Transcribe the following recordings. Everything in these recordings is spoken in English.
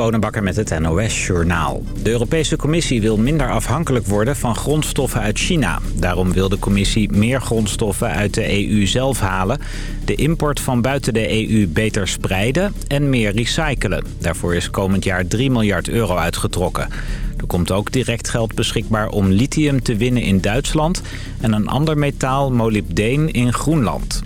Bonenbakker met het NOS Journaal. De Europese Commissie wil minder afhankelijk worden van grondstoffen uit China. Daarom wil de Commissie meer grondstoffen uit de EU zelf halen... de import van buiten de EU beter spreiden en meer recyclen. Daarvoor is komend jaar 3 miljard euro uitgetrokken. Er komt ook direct geld beschikbaar om lithium te winnen in Duitsland... en een ander metaal, molybdeen, in Groenland.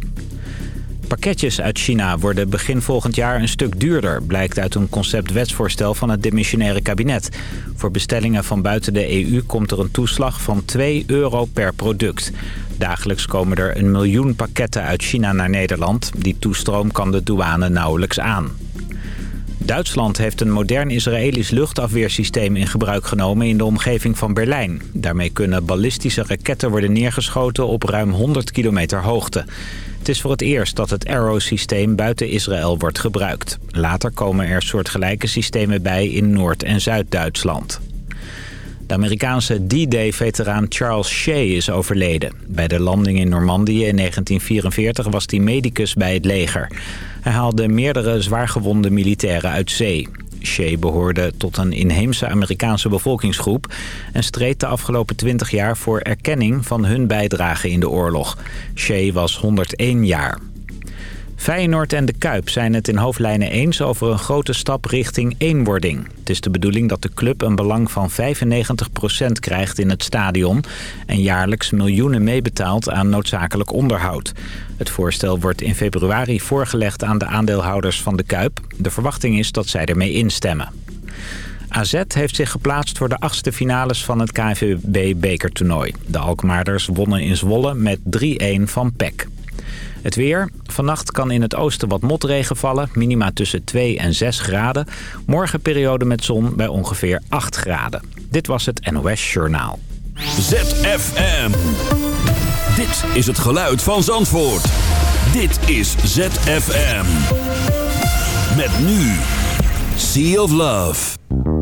Pakketjes uit China worden begin volgend jaar een stuk duurder... blijkt uit een conceptwetsvoorstel van het demissionaire kabinet. Voor bestellingen van buiten de EU komt er een toeslag van 2 euro per product. Dagelijks komen er een miljoen pakketten uit China naar Nederland. Die toestroom kan de douane nauwelijks aan. Duitsland heeft een modern Israëlisch luchtafweersysteem in gebruik genomen in de omgeving van Berlijn. Daarmee kunnen ballistische raketten worden neergeschoten op ruim 100 kilometer hoogte. Het is voor het eerst dat het Arrow-systeem buiten Israël wordt gebruikt. Later komen er soortgelijke systemen bij in Noord- en Zuid-Duitsland. De Amerikaanse D-Day-veteraan Charles Shea is overleden. Bij de landing in Normandië in 1944 was hij medicus bij het leger. Hij haalde meerdere zwaargewonde militairen uit zee. Shea behoorde tot een inheemse Amerikaanse bevolkingsgroep... en streed de afgelopen 20 jaar voor erkenning van hun bijdrage in de oorlog. Shea was 101 jaar. Feyenoord en de Kuip zijn het in hoofdlijnen eens over een grote stap richting eenwording. Het is de bedoeling dat de club een belang van 95% krijgt in het stadion... en jaarlijks miljoenen meebetaalt aan noodzakelijk onderhoud. Het voorstel wordt in februari voorgelegd aan de aandeelhouders van de Kuip. De verwachting is dat zij ermee instemmen. AZ heeft zich geplaatst voor de achtste finales van het KNVB-bekertoernooi. De Alkmaarders wonnen in Zwolle met 3-1 van PEC. Het weer. Vannacht kan in het oosten wat motregen vallen. Minima tussen 2 en 6 graden. Morgen periode met zon bij ongeveer 8 graden. Dit was het NOS Journaal. ZFM. Dit is het geluid van Zandvoort. Dit is ZFM. Met nu. Sea of Love.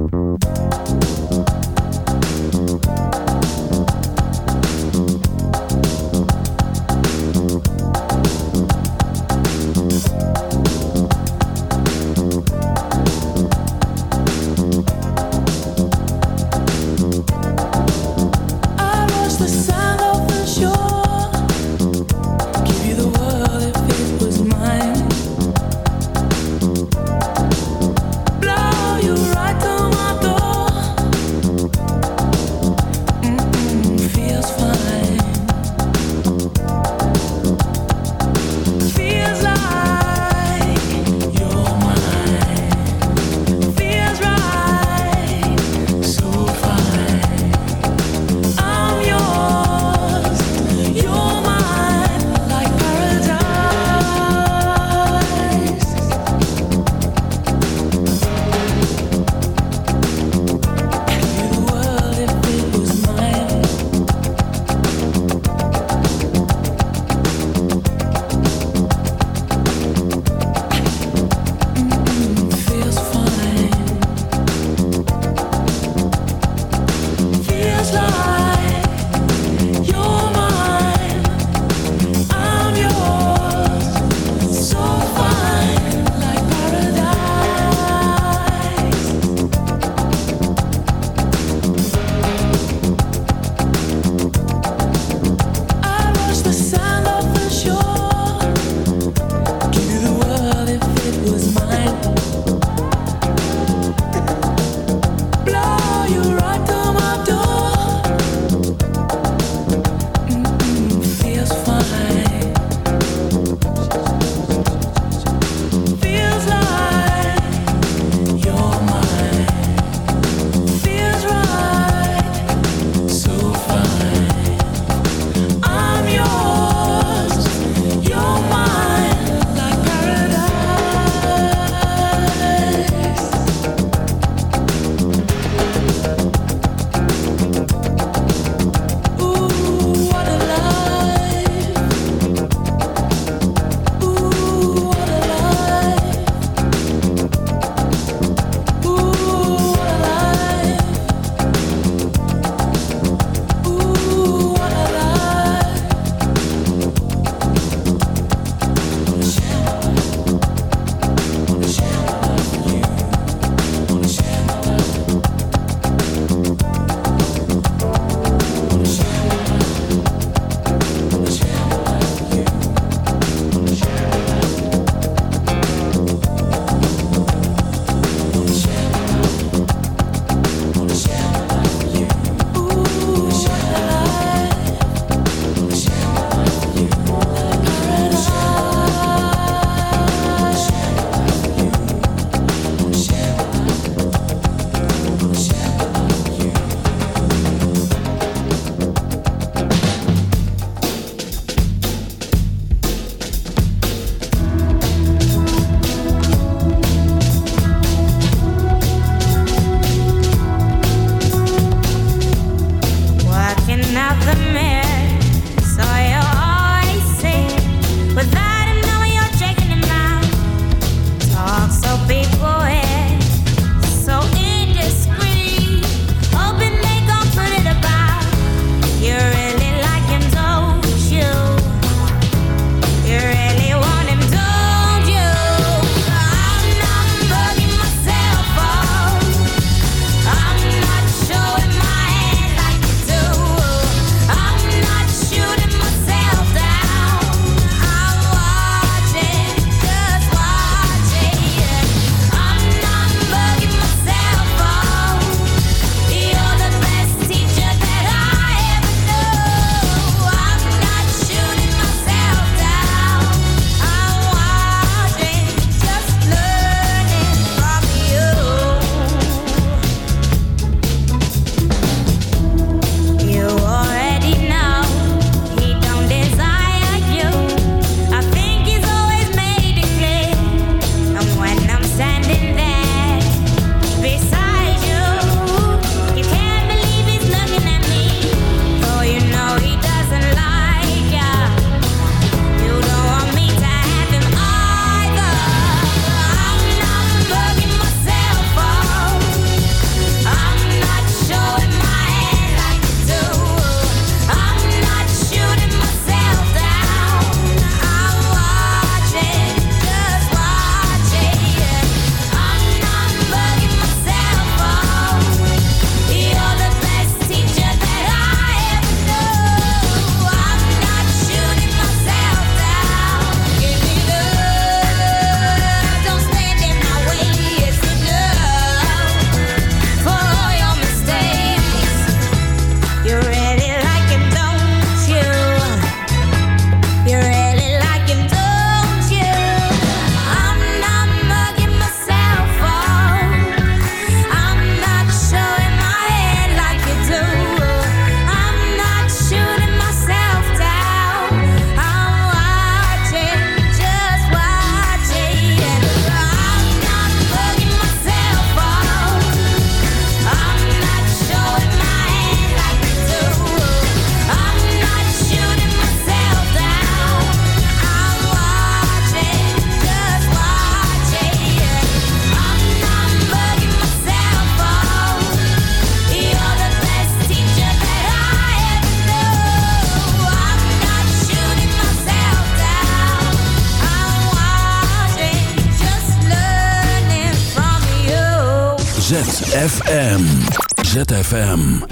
ZFM.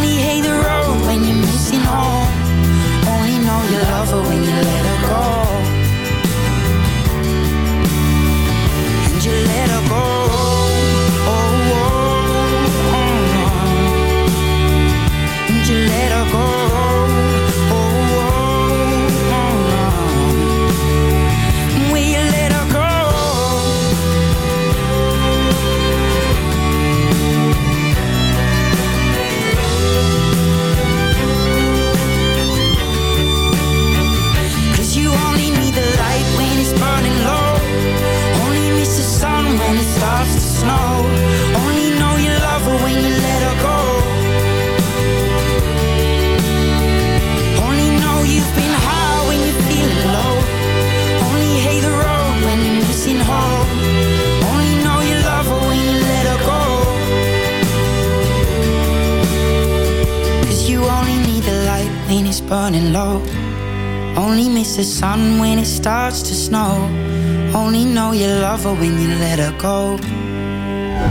Only hate the road. When you're missing home Only know you love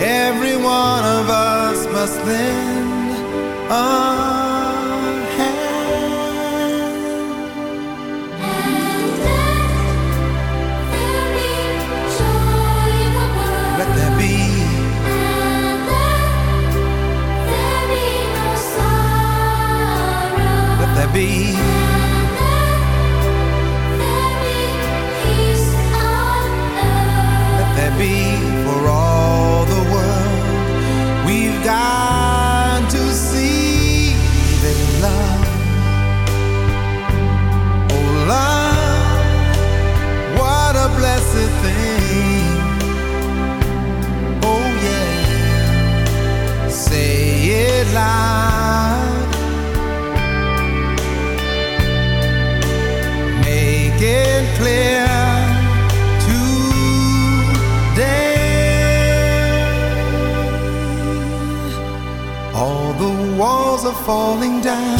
every one of us must lend falling down.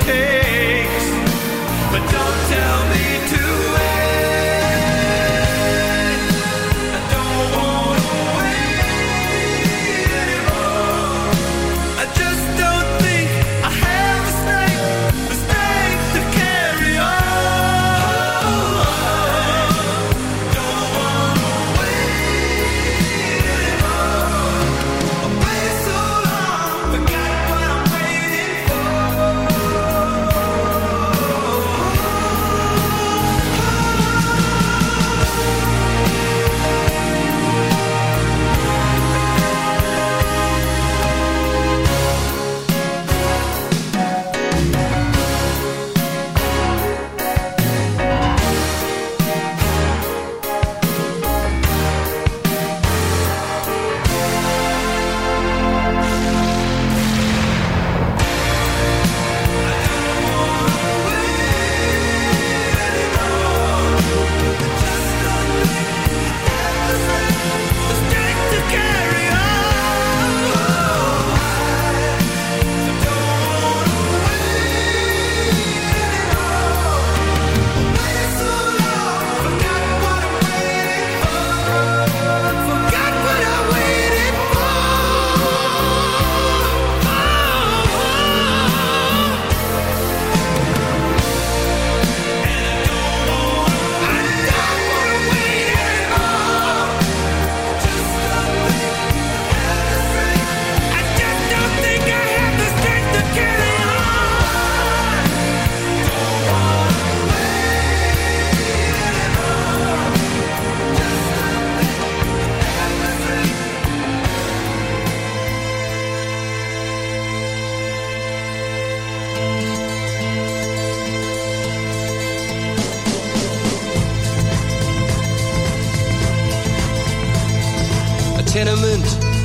Hey.